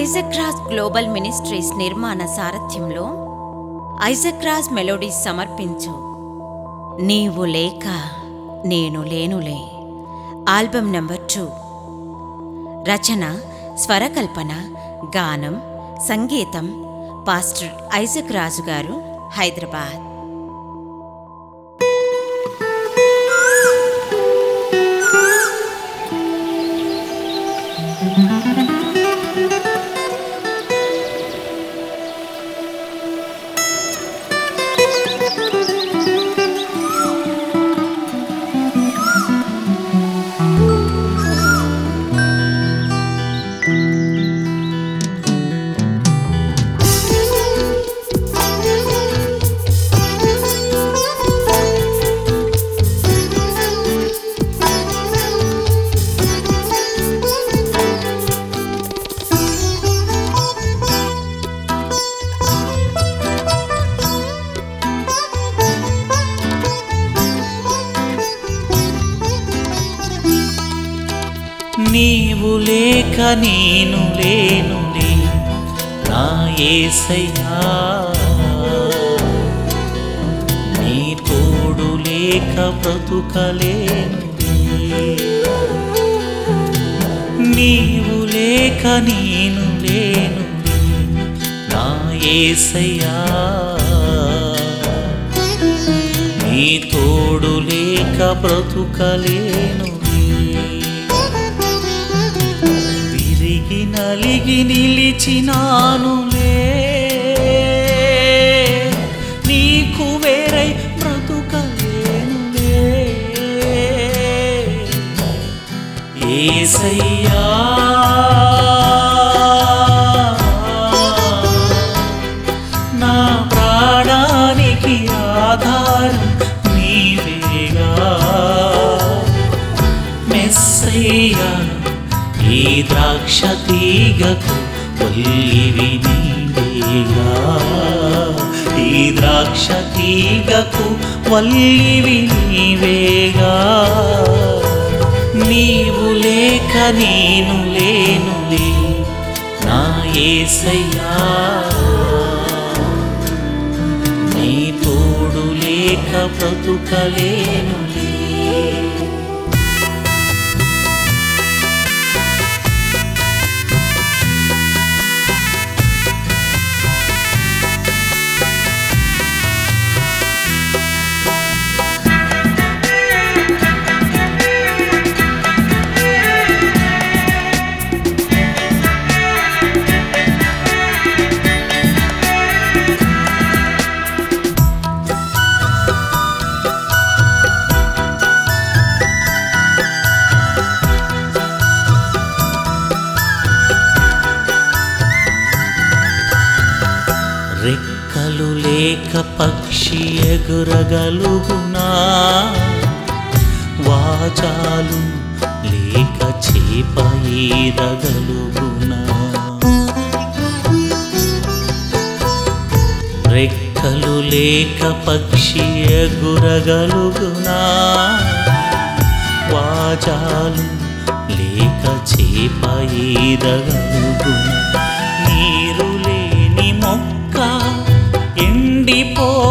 ఐజక్రాస్ global ministries నిర్మాణ సారథ్యంలో ఐజక్రాస్ melodies సమర్పించు. నీవు లేక నేను లేనులే. Album number two. రచన స్వరకల్పన గానం సంగీతం పాస్టర్ ఐజక్ రాజు గారు హైదరాబాద్. నీవు లేక నేను లేనులే నా ఏసయ్యా. నీ తోడు లేక బ్రతుకలేను నీవు లేక నేను లేను నా ఏసయ్యా. నీ తోడు లేక బ్రతుకలేను నలిగి నిలిచినానులే. ద్రాక్ష తీగకు ఒల్లివి నీవేగా? ఈ ద్రాక్ష తీగకు వల్లివి నీవేగా? నీవు లేక నేను లేనులే నా ఏసయ్యా. నీ తోడు లేక బ్రతుకలేనులే రెక్కలు లేక పక్షి ఎగురగలుగునా? వాచాలు లేక చేప ఈదగలుగునా? రెక్కలు లేక పక్షి ఎగురగలుగునా? వాచాలు లేక చేప ఈదగలుగునా?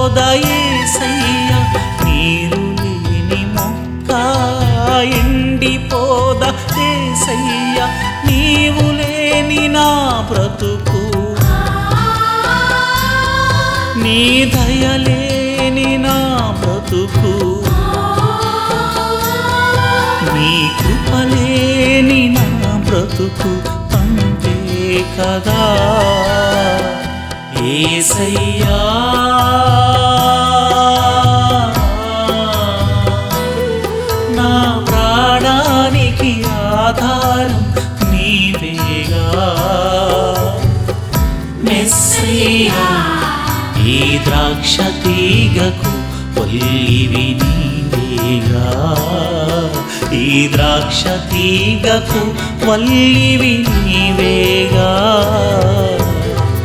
ఎండిపోదయేసయ్య నీరు లేని మొక్క ఎండిపోద ఏసయ్య నీవు లేని నా బ్రతుకు. నీ దయలేని నా బ్రతుకు. నీ కృపలేని నా బ్రతుకు అంతే కదా. ఏసయ్యా ద్రాక్ష తీగకు ఒల్లివి నీవేగా. ఈ ద్రాక్ష తీగకు వల్లివి నీవేగా.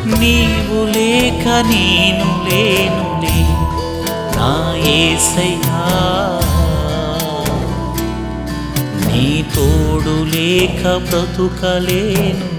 నీవు లేక నేను లేనులే నా ఏసయ్యా. నీ తోడు లేక బ్రతుకలేను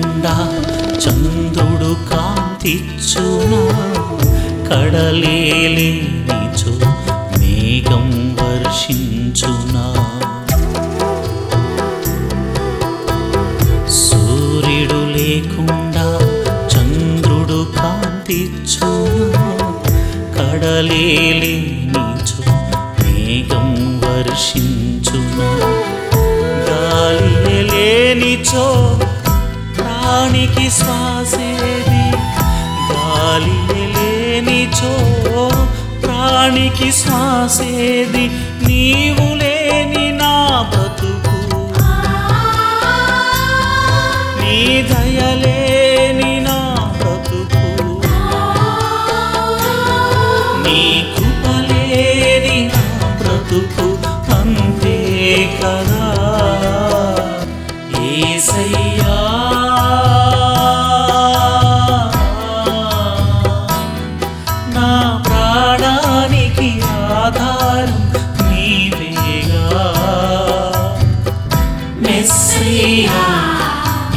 నిండా చంద్రుడు కాంతిచ్చునా? కడలేనిచో మేఘం వర్షించునా? సూర్యుడు లేకుండా చంద్రుడు కాంతిచ్చునా? కడలేనిచో మేఘం వర్షించునా? గాలి లేనిచో ప్రాణికి శ్వాసేది గాలి లేని చో ప్రాణికి శ్వాసేది నీవు లేని నా బతుకు. నీ దయలేని నా బతుకు నీ కృపలేని నా బ్రతుకు అంతే కదా. మెస్సయ్యా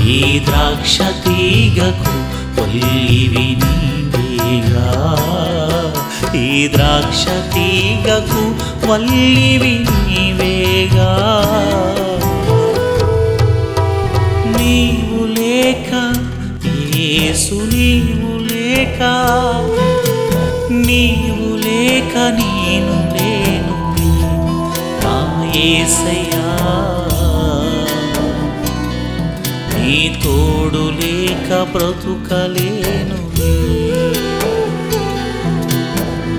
ఈ ద్రాక్ష తీగకు ఒల్లివి నీవేగా ఈ ద్రాక్ష తీగకు వల్లివి నీవేగా నీవు లేక ఏసు నీవు లేక నీవు లేక నేను లేను. నా ఏసయ్య తోడు లేక బ్రతుకలేను.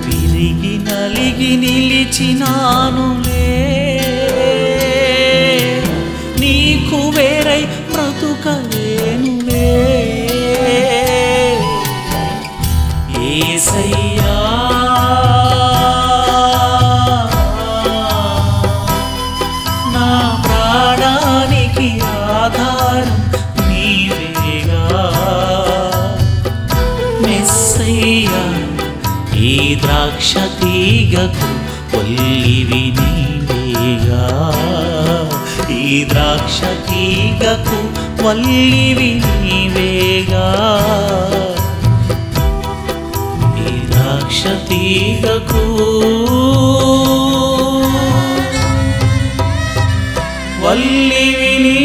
విరిగి నలిగి నిలిచినానులే. తీగకు ఒల్లివి నీవేగా. ఈ ద్రాక్ష తీగకు వల్లివి నీవేగా. ఈ ద్రాక్ష తీగకు వల్లివి నీ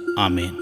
আমিন